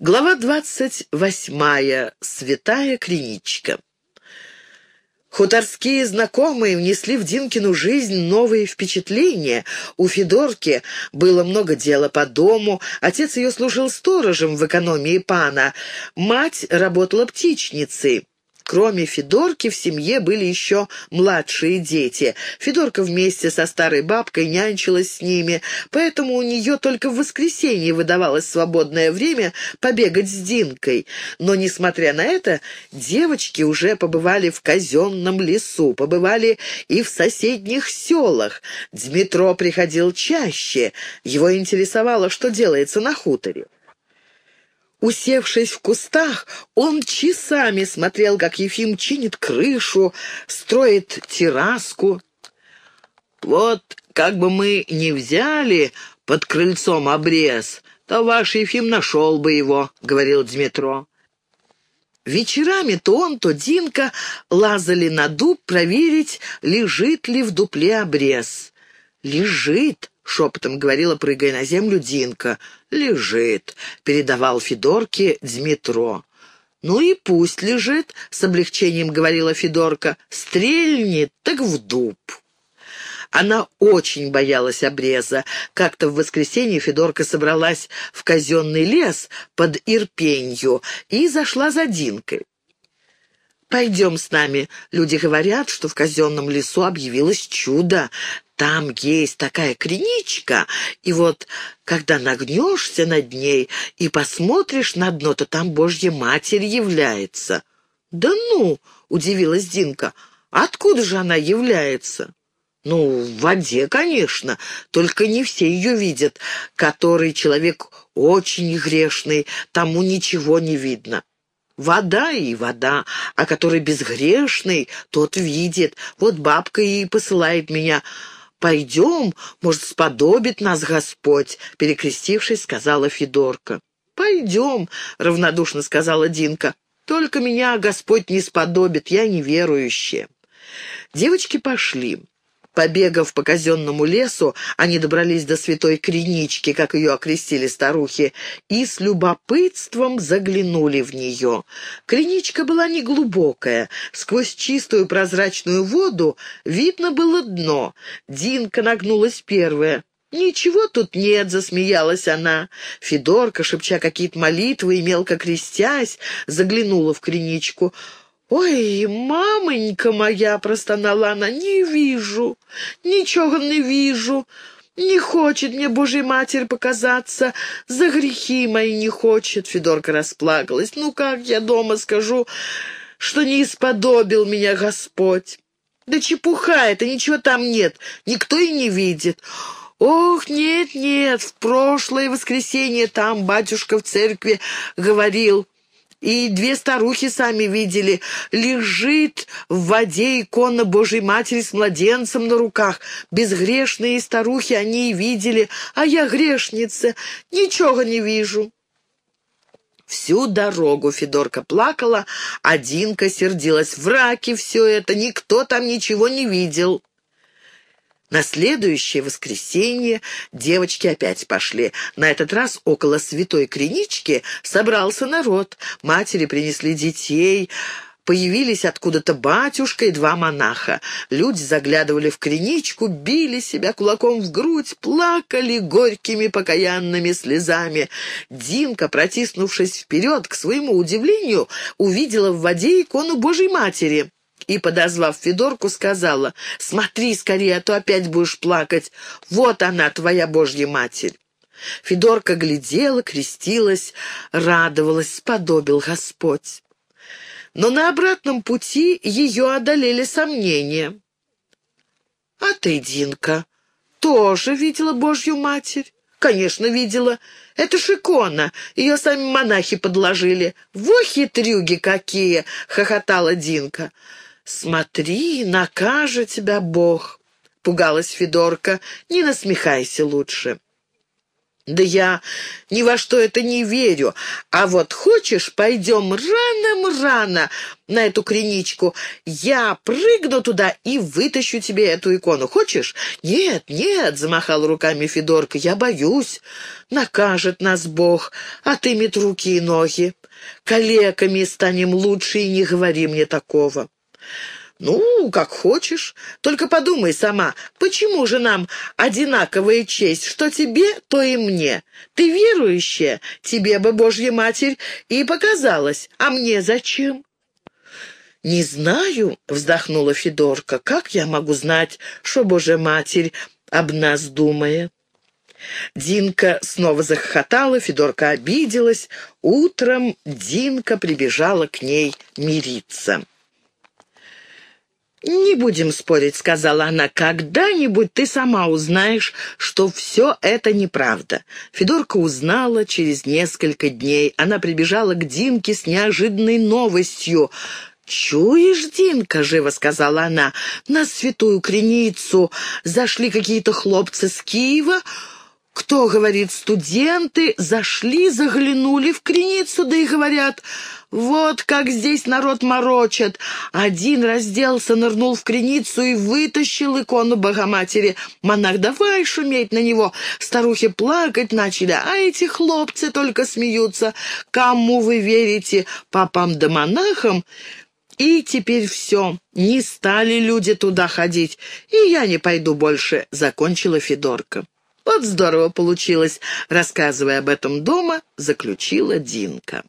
Глава двадцать восьмая. Святая Криничка. Хуторские знакомые внесли в Динкину жизнь новые впечатления. У Федорки было много дела по дому, отец ее служил сторожем в экономии пана, мать работала птичницей. Кроме Федорки в семье были еще младшие дети. Федорка вместе со старой бабкой нянчилась с ними, поэтому у нее только в воскресенье выдавалось свободное время побегать с Динкой. Но, несмотря на это, девочки уже побывали в казенном лесу, побывали и в соседних селах. Дмитро приходил чаще, его интересовало, что делается на хуторе. Усевшись в кустах, он часами смотрел, как Ефим чинит крышу, строит терраску. «Вот как бы мы не взяли под крыльцом обрез, то ваш Ефим нашел бы его», — говорил Дмитро. Вечерами то он, то Динка лазали на дуб проверить, лежит ли в дупле обрез. «Лежит», — шепотом говорила, прыгая на землю, Динка. «Лежит», — передавал Федорке Дмитро. «Ну и пусть лежит», — с облегчением говорила Федорка. «Стрельнет, так в дуб». Она очень боялась обреза. Как-то в воскресенье Федорка собралась в казенный лес под Ирпенью и зашла за Динкой. «Пойдем с нами. Люди говорят, что в казенном лесу объявилось чудо. Там есть такая криничка, и вот, когда нагнешься над ней и посмотришь на дно, то там Божья Матерь является». «Да ну!» — удивилась Динка. «Откуда же она является?» «Ну, в воде, конечно, только не все ее видят. Который человек очень грешный, тому ничего не видно». Вода и вода, а который безгрешный, тот видит. Вот бабка и посылает меня «Пойдем, может, сподобит нас Господь», — перекрестившись, сказала Федорка. «Пойдем», — равнодушно сказала Динка. «Только меня Господь не сподобит, я неверующая». Девочки пошли. Побегав по казенному лесу, они добрались до святой Кринички, как ее окрестили старухи, и с любопытством заглянули в нее. Криничка была неглубокая. Сквозь чистую прозрачную воду видно было дно. Динка нагнулась первая. «Ничего тут нет», — засмеялась она. Федорка, шепча какие-то молитвы и мелко крестясь, заглянула в криничку. «Ой, мамонька моя!» — простонала она. «Не вижу, ничего не вижу. Не хочет мне Божья Матерь показаться. За грехи мои не хочет». Федорка расплакалась. «Ну как я дома скажу, что не исподобил меня Господь?» «Да чепуха это, ничего там нет, никто и не видит». «Ох, нет-нет, в прошлое воскресенье там батюшка в церкви говорил...» И две старухи сами видели. Лежит в воде икона Божьей Матери с младенцем на руках. Безгрешные старухи они и видели, а я грешница, ничего не вижу. Всю дорогу Федорка плакала, а Динка сердилась. Враки все это, никто там ничего не видел. На следующее воскресенье девочки опять пошли. На этот раз около святой кринички собрался народ. Матери принесли детей, Появились откуда-то батюшка и два монаха. Люди заглядывали в криничку, били себя кулаком в грудь, плакали горькими покаянными слезами. Динка, протиснувшись вперед, к своему удивлению, увидела в воде икону Божьей Матери и, подозвав Федорку, сказала, «Смотри скорее, а то опять будешь плакать. Вот она, твоя Божья Матерь». Федорка глядела, крестилась, радовалась, сподобил Господь. Но на обратном пути ее одолели сомнения. «А ты, Динка, тоже видела Божью Матерь?» «Конечно, видела. Это ж икона. Ее сами монахи подложили. Во хитрюги какие!» — хохотала Динка. «Смотри, накажет тебя Бог!» — пугалась Федорка. «Не насмехайся лучше!» Да я ни во что это не верю. А вот хочешь, пойдем рано-рано на эту криничку. Я прыгну туда и вытащу тебе эту икону. Хочешь? Нет, нет, замахал руками Федорка. Я боюсь. Накажет нас Бог, отымет руки и ноги. Калеками станем лучше, и не говори мне такого. «Ну, как хочешь. Только подумай сама, почему же нам одинаковая честь? Что тебе, то и мне. Ты верующая, тебе бы Божья Матерь и показалась, а мне зачем?» «Не знаю», — вздохнула Федорка, — «как я могу знать, что Божья Матерь об нас думает?» Динка снова захохотала, Федорка обиделась. Утром Динка прибежала к ней мириться. «Не будем спорить», — сказала она. «Когда-нибудь ты сама узнаешь, что все это неправда». Федорка узнала через несколько дней. Она прибежала к Динке с неожиданной новостью. «Чуешь, Динка?» — живо сказала она. «На святую креницу зашли какие-то хлопцы с Киева». Кто, говорит, студенты зашли, заглянули в креницу, да и говорят, вот как здесь народ морочат. Один разделся, нырнул в креницу и вытащил икону Богоматери. Монах, давай шуметь на него. Старухи плакать начали, а эти хлопцы только смеются. Кому вы верите, папам да монахам? И теперь все, не стали люди туда ходить, и я не пойду больше, — закончила Федорка. Вот здорово получилось, рассказывая об этом дома, заключила Динка.